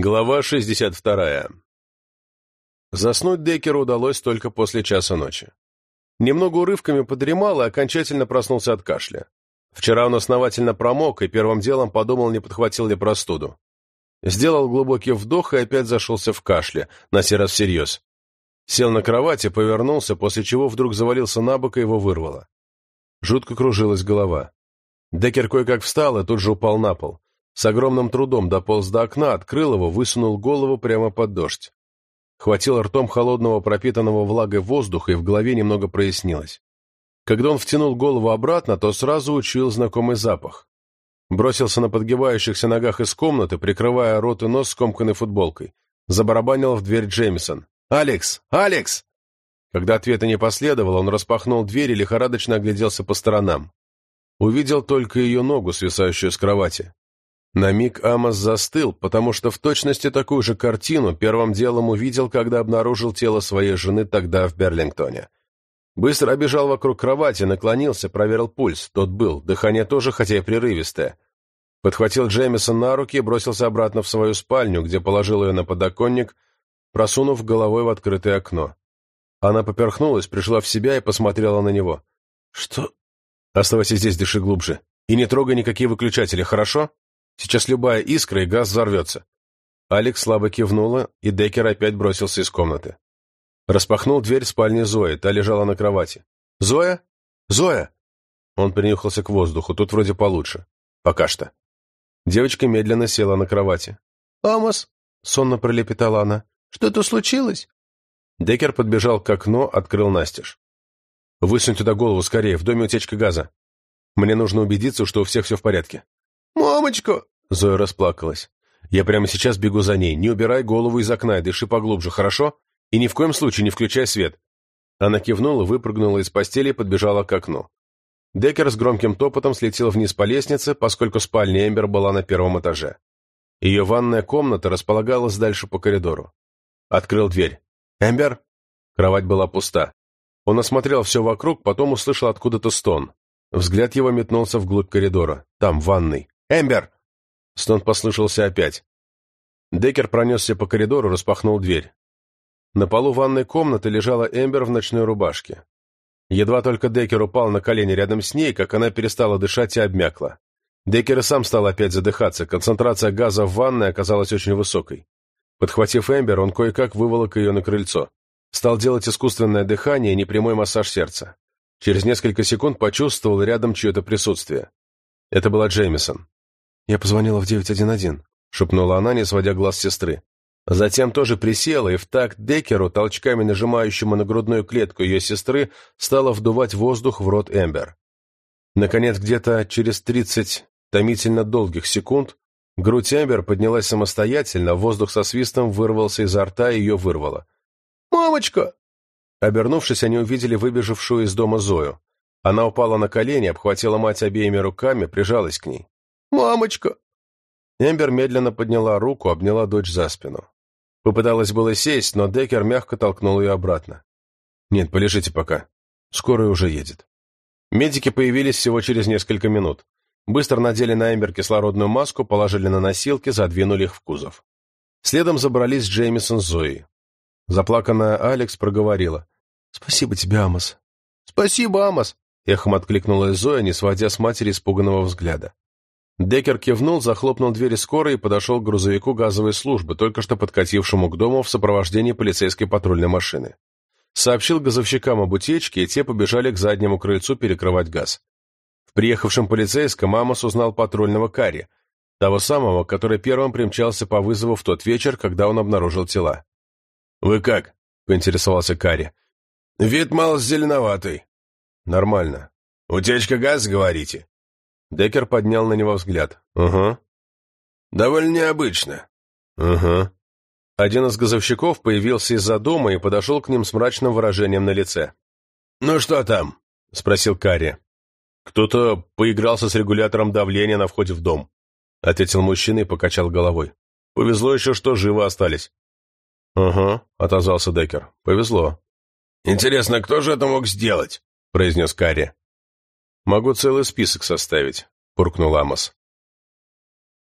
Глава 62. Заснуть Деккеру удалось только после часа ночи. Немного урывками подремал и окончательно проснулся от кашля. Вчера он основательно промок и первым делом подумал, не подхватил ли простуду. Сделал глубокий вдох и опять зашелся в кашле, на сей раз всерьез. Сел на кровати, повернулся, после чего вдруг завалился на бок и его вырвало. Жутко кружилась голова. Деккер кое-как встал и тут же упал на пол. С огромным трудом дополз до окна, открыл его, высунул голову прямо под дождь. Хватил ртом холодного пропитанного влагой воздуха, и в голове немного прояснилось. Когда он втянул голову обратно, то сразу учуял знакомый запах. Бросился на подгибающихся ногах из комнаты, прикрывая рот и нос скомканной футболкой. Забарабанил в дверь Джеймисон. «Алекс! Алекс!» Когда ответа не последовало, он распахнул дверь и лихорадочно огляделся по сторонам. Увидел только ее ногу, свисающую с кровати. На миг Амос застыл, потому что в точности такую же картину первым делом увидел, когда обнаружил тело своей жены тогда в Берлингтоне. Быстро обежал вокруг кровати, наклонился, проверил пульс. Тот был, дыхание тоже, хотя и прерывистое. Подхватил Джеймисон на руки и бросился обратно в свою спальню, где положил ее на подоконник, просунув головой в открытое окно. Она поперхнулась, пришла в себя и посмотрела на него. «Что?» «Оставайся здесь, дыши глубже. И не трогай никакие выключатели, хорошо?» Сейчас любая искра, и газ взорвется. Алекс слабо кивнула, и Деккер опять бросился из комнаты. Распахнул дверь спальни Зои, та лежала на кровати. «Зоя? Зоя!» Он принюхался к воздуху, тут вроде получше. Пока что. Девочка медленно села на кровати. «Амос!» — сонно пролепетала она. «Что-то случилось?» Деккер подбежал к окну, открыл настежь. «Высунь туда голову скорее, в доме утечка газа. Мне нужно убедиться, что у всех все в порядке». «Мамочка!» Зоя расплакалась. «Я прямо сейчас бегу за ней. Не убирай голову из окна и дыши поглубже, хорошо? И ни в коем случае не включай свет». Она кивнула, выпрыгнула из постели и подбежала к окну. Деккер с громким топотом слетел вниз по лестнице, поскольку спальня Эмбер была на первом этаже. Ее ванная комната располагалась дальше по коридору. Открыл дверь. «Эмбер?» Кровать была пуста. Он осмотрел все вокруг, потом услышал откуда-то стон. Взгляд его метнулся вглубь коридора. Там, в ванной. «Эмбер!» Стон послышался опять. Деккер пронесся по коридору, распахнул дверь. На полу ванной комнаты лежала Эмбер в ночной рубашке. Едва только Деккер упал на колени рядом с ней, как она перестала дышать и обмякла. Деккер и сам стал опять задыхаться, концентрация газа в ванной оказалась очень высокой. Подхватив Эмбер, он кое-как выволок ее на крыльцо. Стал делать искусственное дыхание и непрямой массаж сердца. Через несколько секунд почувствовал рядом чье-то присутствие. Это была Джеймисон. «Я позвонила в 911», — шепнула она, не сводя глаз сестры. Затем тоже присела и в такт Декеру, толчками нажимающему на грудную клетку ее сестры, стала вдувать воздух в рот Эмбер. Наконец, где-то через тридцать томительно долгих секунд грудь Эмбер поднялась самостоятельно, воздух со свистом вырвался изо рта и ее вырвало. «Мамочка!» Обернувшись, они увидели выбежавшую из дома Зою. Она упала на колени, обхватила мать обеими руками, прижалась к ней. «Мамочка!» Эмбер медленно подняла руку, обняла дочь за спину. Попыталась было сесть, но Деккер мягко толкнул ее обратно. «Нет, полежите пока. Скорая уже едет». Медики появились всего через несколько минут. Быстро надели на Эмбер кислородную маску, положили на носилки, задвинули их в кузов. Следом забрались Джеймисон с Зоей. Заплаканная Алекс проговорила. «Спасибо тебе, Амос». «Спасибо, Амос», — эхом откликнулась Зоя, не сводя с матери испуганного взгляда. Деккер кивнул, захлопнул двери скорой и подошел к грузовику газовой службы, только что подкатившему к дому в сопровождении полицейской патрульной машины. Сообщил газовщикам об утечке, и те побежали к заднему крыльцу перекрывать газ. В приехавшем полицейском Амос узнал патрульного Карри, того самого, который первым примчался по вызову в тот вечер, когда он обнаружил тела. «Вы как?» — поинтересовался Карри. «Вид малость зеленоватый». «Нормально». «Утечка газа, говорите?» Деккер поднял на него взгляд. «Угу». «Довольно необычно». «Угу». Один из газовщиков появился из-за дома и подошел к ним с мрачным выражением на лице. «Ну что там?» — спросил Карри. «Кто-то поигрался с регулятором давления на входе в дом», — ответил мужчина и покачал головой. «Повезло еще, что живы остались». «Угу», — отозвался Деккер. «Повезло». «Интересно, кто же это мог сделать?» — произнес Карри. «Могу целый список составить», — буркнул Амос.